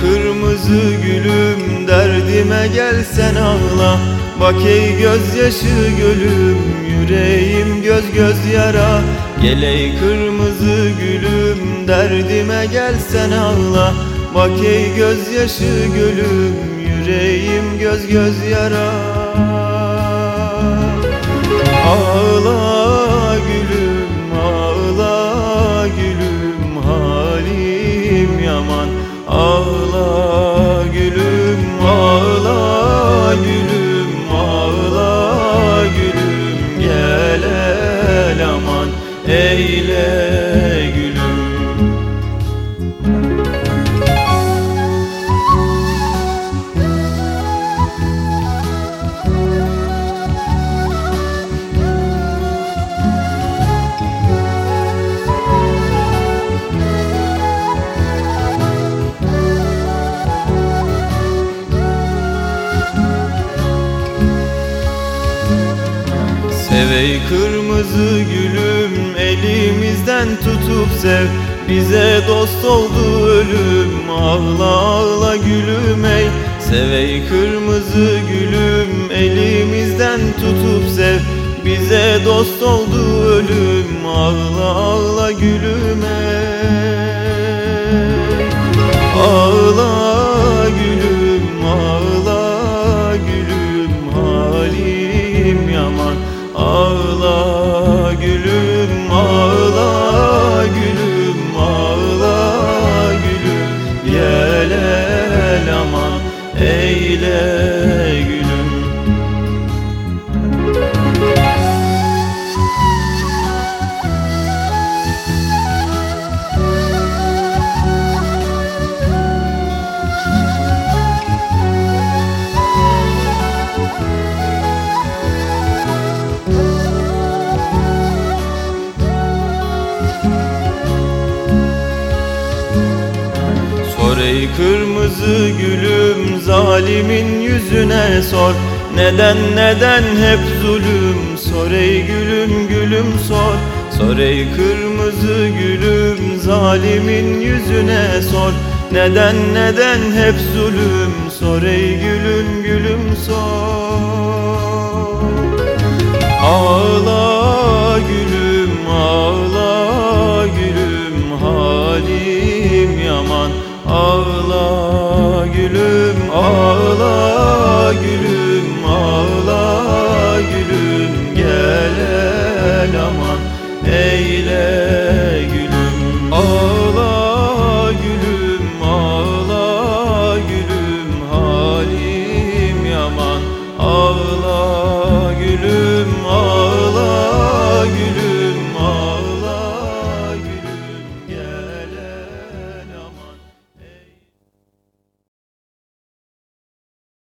kırmızı gülüm derdime gelsen ağla. Bak ey gözyaşı gölüm yüreğim göz göz yara. Gel ey kırmızı gülüm derdime gelsen ağla. Bak ey gözyaşı gölüm yüreğim göz göz yara. Ağla eyle gülüm Sevey kırmızı gülüm elimizden tutup sev. Bize dost oldu ölüm ağla ağla gülüm ey. Sevey kırmızı gülüm elimizden tutup sev. Bize dost oldu ölüm ağla ağla gülüm ey eyle ey kırmızı gülüm zalimin yüzüne sor. Neden neden hep zulüm? Sor ey gülüm gülüm sor. Sor ey kırmızı gülüm zalimin yüzüne sor. Neden neden hep zulüm? Sor ey gülüm gülüm sor Ağla gülüm ağla gülüm